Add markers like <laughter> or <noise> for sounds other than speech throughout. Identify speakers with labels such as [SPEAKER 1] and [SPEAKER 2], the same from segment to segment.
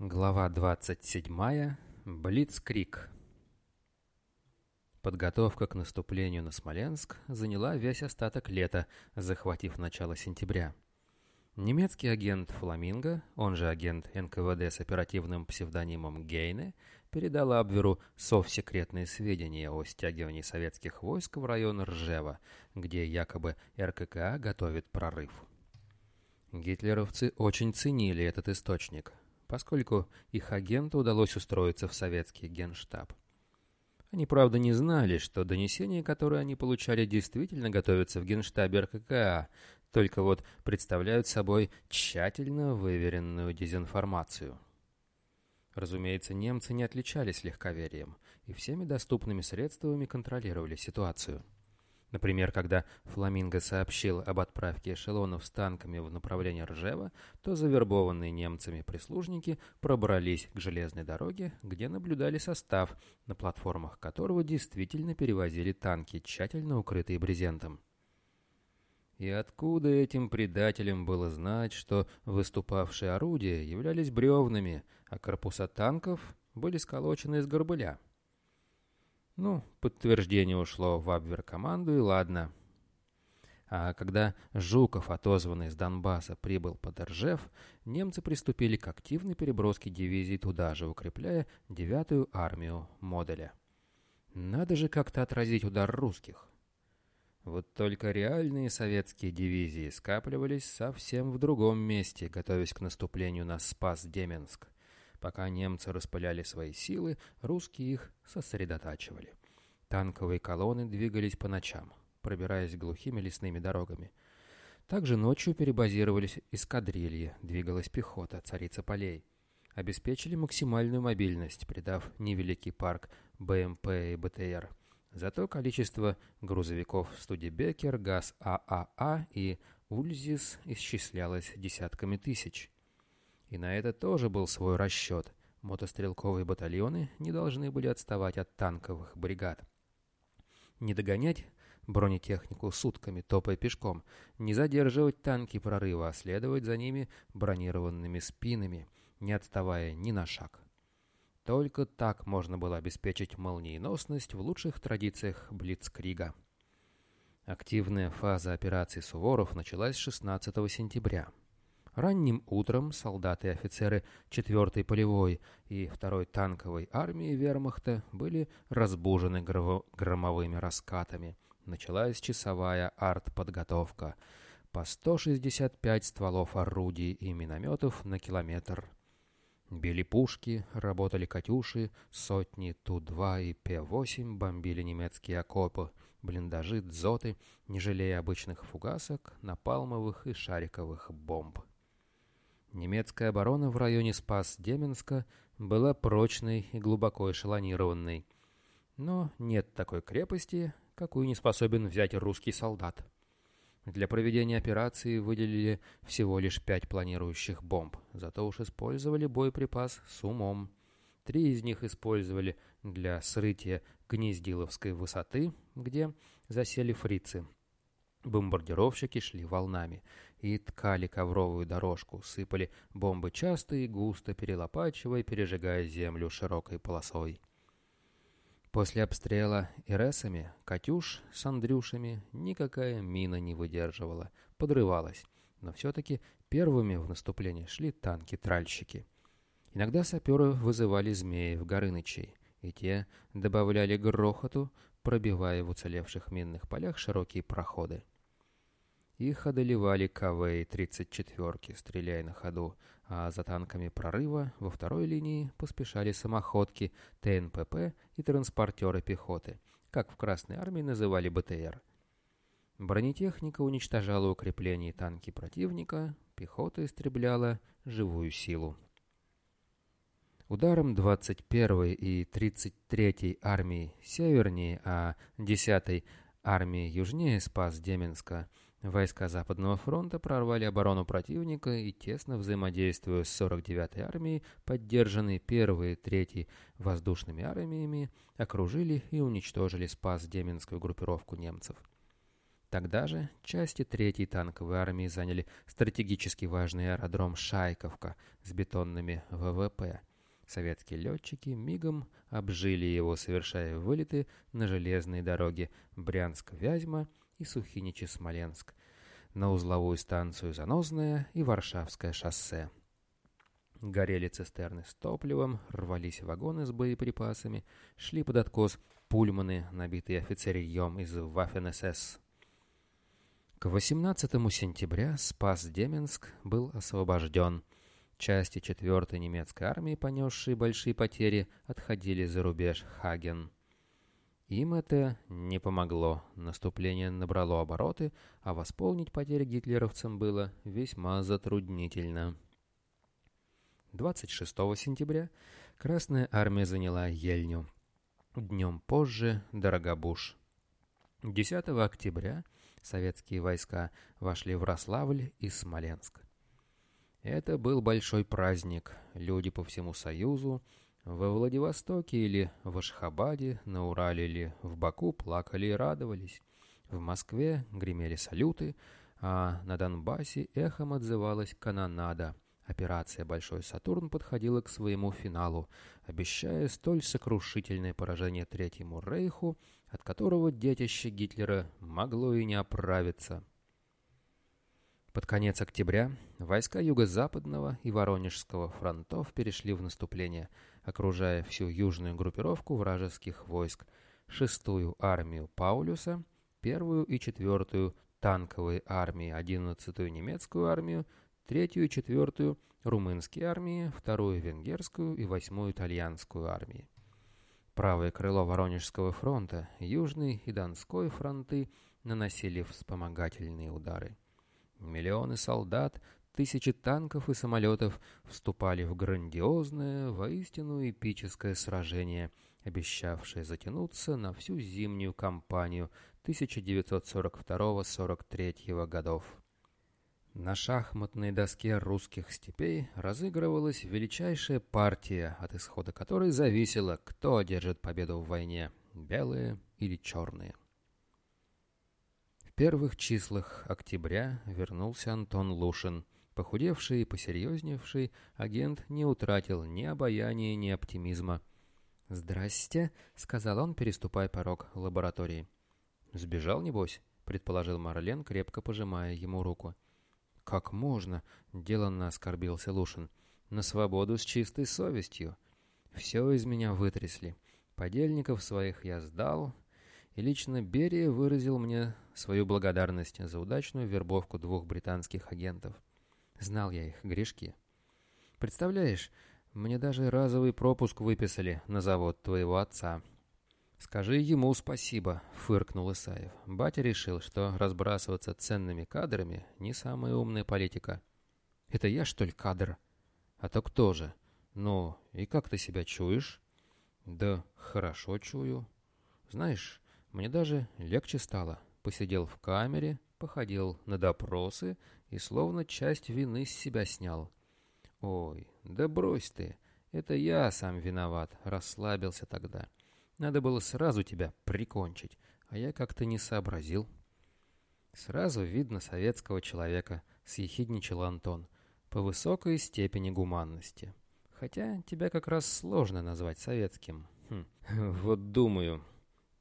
[SPEAKER 1] Глава 27. Блицкрик. Подготовка к наступлению на Смоленск заняла весь остаток лета, захватив начало сентября. Немецкий агент Фламинго, он же агент НКВД с оперативным псевдонимом Гейне, передал Абверу совсекретные сведения о стягивании советских войск в район Ржева, где якобы РККА готовит прорыв. Гитлеровцы очень ценили этот источник – поскольку их агенту удалось устроиться в советский генштаб. Они, правда, не знали, что донесения, которые они получали, действительно готовятся в генштабе РККА, только вот представляют собой тщательно выверенную дезинформацию. Разумеется, немцы не отличались легковерием и всеми доступными средствами контролировали ситуацию. Например, когда Фламинго сообщил об отправке эшелонов с танками в направлении Ржева, то завербованные немцами прислужники пробрались к железной дороге, где наблюдали состав, на платформах которого действительно перевозили танки, тщательно укрытые брезентом. И откуда этим предателям было знать, что выступавшие орудия являлись бревнами, а корпуса танков были сколочены из горбыля? Ну, подтверждение ушло в Абвер-команду, и ладно. А когда Жуков, отозванный из Донбасса, прибыл под Ржев, немцы приступили к активной переброске дивизий туда же, укрепляя девятую армию модуля. Надо же как-то отразить удар русских. Вот только реальные советские дивизии скапливались совсем в другом месте, готовясь к наступлению на Спас-Деменск. Пока немцы распыляли свои силы, русские их сосредотачивали. Танковые колонны двигались по ночам, пробираясь глухими лесными дорогами. Также ночью перебазировались эскадрильи, двигалась пехота, царица полей. Обеспечили максимальную мобильность, придав невеликий парк БМП и БТР. Зато количество грузовиков Студебекер, ГАЗ ААА а а и Ульзис исчислялось десятками тысяч. И на это тоже был свой расчет. Мотострелковые батальоны не должны были отставать от танковых бригад. Не догонять бронетехнику сутками, топая пешком, не задерживать танки прорыва, а следовать за ними бронированными спинами, не отставая ни на шаг. Только так можно было обеспечить молниеносность в лучших традициях Блицкрига. Активная фаза операции «Суворов» началась 16 сентября. Ранним утром солдаты и офицеры 4-й полевой и 2-й танковой армии вермахта были разбужены громовыми раскатами. Началась часовая артподготовка. По 165 стволов орудий и минометов на километр. Били пушки, работали «Катюши», сотни Ту-2 и П-8 бомбили немецкие окопы, блиндажи, дзоты, не жалея обычных фугасок, напалмовых и шариковых бомб. Немецкая оборона в районе Спас-Деменска была прочной и глубоко эшелонированной. Но нет такой крепости, какую не способен взять русский солдат. Для проведения операции выделили всего лишь пять планирующих бомб, зато уж использовали боеприпас с умом. Три из них использовали для срытия Гнездиловской высоты, где засели фрицы. Бомбардировщики шли волнами и ткали ковровую дорожку, сыпали бомбы часто и густо, перелопачивая, пережигая землю широкой полосой. После обстрела ИРСами «Катюш» с «Андрюшами» никакая мина не выдерживала, подрывалась, но все-таки первыми в наступление шли танки-тральщики. Иногда саперы вызывали змеев Горынычей, и те добавляли грохоту, пробивая в уцелевших минных полях широкие проходы. Их одолевали КВ и 34-ки, стреляя на ходу, а за танками прорыва во второй линии поспешали самоходки, ТНПП и транспортеры пехоты, как в Красной армии называли БТР. Бронетехника уничтожала укрепления и танки противника, пехота истребляла живую силу. Ударом 21-й и 33-й армии севернее, а 10-й армии южнее спас Деменска, войска Западного фронта прорвали оборону противника и, тесно взаимодействуя с 49-й армией, поддержанные 1-й и 3-й воздушными армиями, окружили и уничтожили спас Деменскую группировку немцев. Тогда же части третьей танковой армии заняли стратегически важный аэродром Шайковка с бетонными ВВП. Советские летчики мигом обжили его, совершая вылеты на железные дороги Брянск-Вязьма и Сухиничи-Смоленск, на узловую станцию Занозное и Варшавское шоссе. Горели цистерны с топливом, рвались вагоны с боеприпасами, шли под откос пульманы, набитые офицерьем из Waffen-СС. К 18 сентября Спас-Деменск был освобожден. Части 4-й немецкой армии, понесшие большие потери, отходили за рубеж Хаген. Им это не помогло. Наступление набрало обороты, а восполнить потери гитлеровцам было весьма затруднительно. 26 сентября Красная армия заняла Ельню. Днем позже – Дорогобуш. 10 октября – советские войска вошли в Рославль и Смоленск. Это был большой праздник. Люди по всему Союзу во Владивостоке или в Ашхабаде, на Урале или в Баку плакали и радовались. В Москве гремели салюты, а на Донбассе эхом отзывалась канонада. Операция «Большой Сатурн» подходила к своему финалу, обещая столь сокрушительное поражение Третьему Рейху – от которого детище Гитлера могло и не оправиться. Под конец октября войска Юго-Западного и Воронежского фронтов перешли в наступление, окружая всю южную группировку вражеских войск, шестую армию Паулюса, первую и четвертую танковые армии, одиннадцатую немецкую армию, третью и четвертую румынские армии, вторую венгерскую и восьмую итальянскую армии. Правое крыло Воронежского фронта, Южный и Донской фронты наносили вспомогательные удары. Миллионы солдат, тысячи танков и самолетов вступали в грандиозное, воистину эпическое сражение, обещавшее затянуться на всю зимнюю кампанию 1942-43 годов. На шахматной доске русских степей разыгрывалась величайшая партия, от исхода которой зависело, кто одержит победу в войне – белые или черные. В первых числах октября вернулся Антон Лушин. Похудевший и посерьезневший агент не утратил ни обаяния, ни оптимизма. «Здрасте», — сказал он, переступая порог лаборатории. «Сбежал, небось?» — предположил Марлен, крепко пожимая ему руку. — «Как можно?» — деланно оскорбился Лушин. «На свободу с чистой совестью. Все из меня вытрясли. Подельников своих я сдал, и лично Берия выразил мне свою благодарность за удачную вербовку двух британских агентов. Знал я их грешки. Представляешь, мне даже разовый пропуск выписали на завод твоего отца». «Скажи ему спасибо», — фыркнул Исаев. Батя решил, что разбрасываться ценными кадрами — не самая умная политика. «Это я, что ли, кадр?» «А то кто же?» «Ну, и как ты себя чуешь?» «Да хорошо чую. Знаешь, мне даже легче стало. Посидел в камере, походил на допросы и словно часть вины с себя снял. Ой, да брось ты, это я сам виноват, расслабился тогда». Надо было сразу тебя прикончить, а я как-то не сообразил. Сразу видно советского человека, съехидничал Антон, по высокой степени гуманности. Хотя тебя как раз сложно назвать советским. Хм. <laughs> Вот думаю,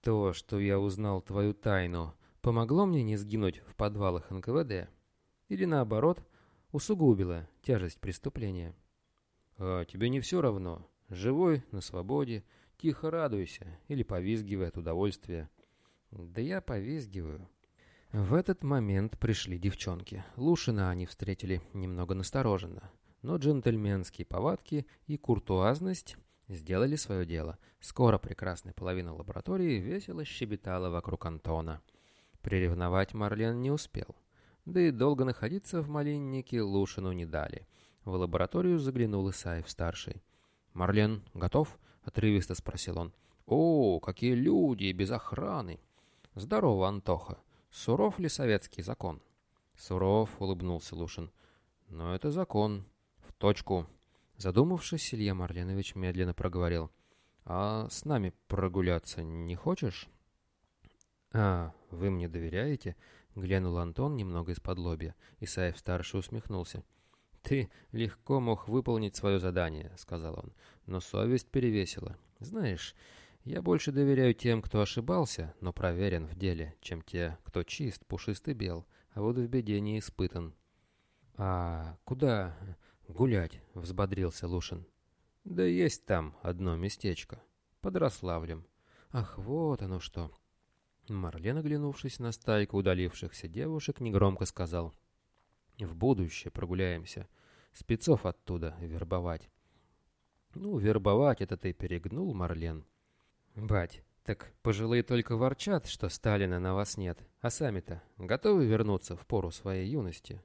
[SPEAKER 1] то, что я узнал твою тайну, помогло мне не сгинуть в подвалах НКВД? Или наоборот, усугубило тяжесть преступления? А тебе не все равно? Живой, на свободе, Тихо радуйся или повизгивай от удовольствия. Да я повизгиваю. В этот момент пришли девчонки. Лушина они встретили немного настороженно. Но джентльменские повадки и куртуазность сделали свое дело. Скоро прекрасная половина лаборатории весело щебетала вокруг Антона. Приревновать Марлен не успел. Да и долго находиться в малиннике Лушину не дали. В лабораторию заглянул Исаев-старший. «Марлен, готов?» Отрывисто спросил он. «О, какие люди, без охраны!» «Здорово, Антоха. Суров ли советский закон?» «Суров», — улыбнулся Лушин. «Но это закон. В точку». Задумавшись, Илья Марленович медленно проговорил. «А с нами прогуляться не хочешь?» «А, вы мне доверяете?» — глянул Антон немного из-под лобья. Исаев-старший усмехнулся. «Ты легко мог выполнить свое задание», — сказал он, — «но совесть перевесила. Знаешь, я больше доверяю тем, кто ошибался, но проверен в деле, чем те, кто чист, пушистый бел, а вот в беде не испытан». «А куда гулять?» — взбодрился Лушин. «Да есть там одно местечко. Под Рославлем». «Ах, вот оно что!» Марлен, оглянувшись на стайку удалившихся девушек, негромко сказал. «В будущее прогуляемся. Спецов оттуда вербовать». «Ну, вербовать это ты перегнул, Марлен». «Бать, так пожилые только ворчат, что Сталина на вас нет, а сами-то готовы вернуться в пору своей юности?»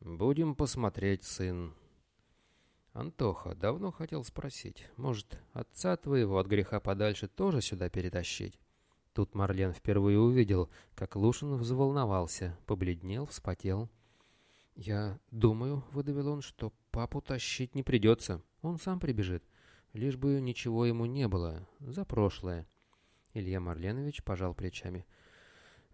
[SPEAKER 1] «Будем посмотреть, сын». «Антоха, давно хотел спросить, может, отца твоего от греха подальше тоже сюда перетащить?» Тут Марлен впервые увидел, как Лушин взволновался, побледнел, вспотел. «Я думаю, — выдавил он, — что папу тащить не придется. Он сам прибежит. Лишь бы ничего ему не было. За прошлое». Илья Марленович пожал плечами.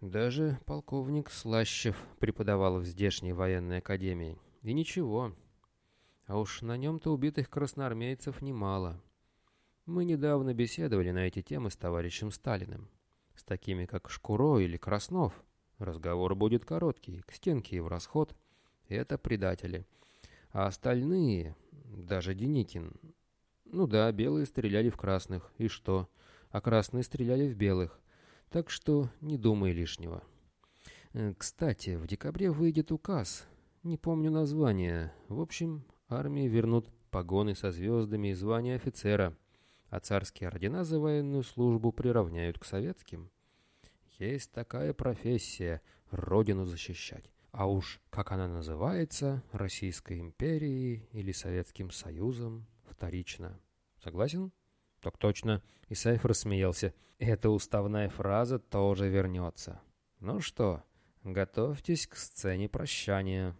[SPEAKER 1] «Даже полковник Слащев преподавал в здешней военной академии. И ничего. А уж на нем-то убитых красноармейцев немало. Мы недавно беседовали на эти темы с товарищем Сталиным. С такими, как Шкуро или Краснов, разговор будет короткий, к стенке и в расход. Это предатели. А остальные, даже Деникин... Ну да, белые стреляли в красных, и что? А красные стреляли в белых. Так что не думай лишнего. Э, кстати, в декабре выйдет указ. Не помню название. В общем, армии вернут погоны со звездами и звание офицера а царские ордена за военную службу приравняют к советским. Есть такая профессия — родину защищать. А уж как она называется, Российской империей или Советским Союзом, вторично. Согласен? Так точно. Исаев рассмеялся. Эта уставная фраза тоже вернется. Ну что, готовьтесь к сцене прощания.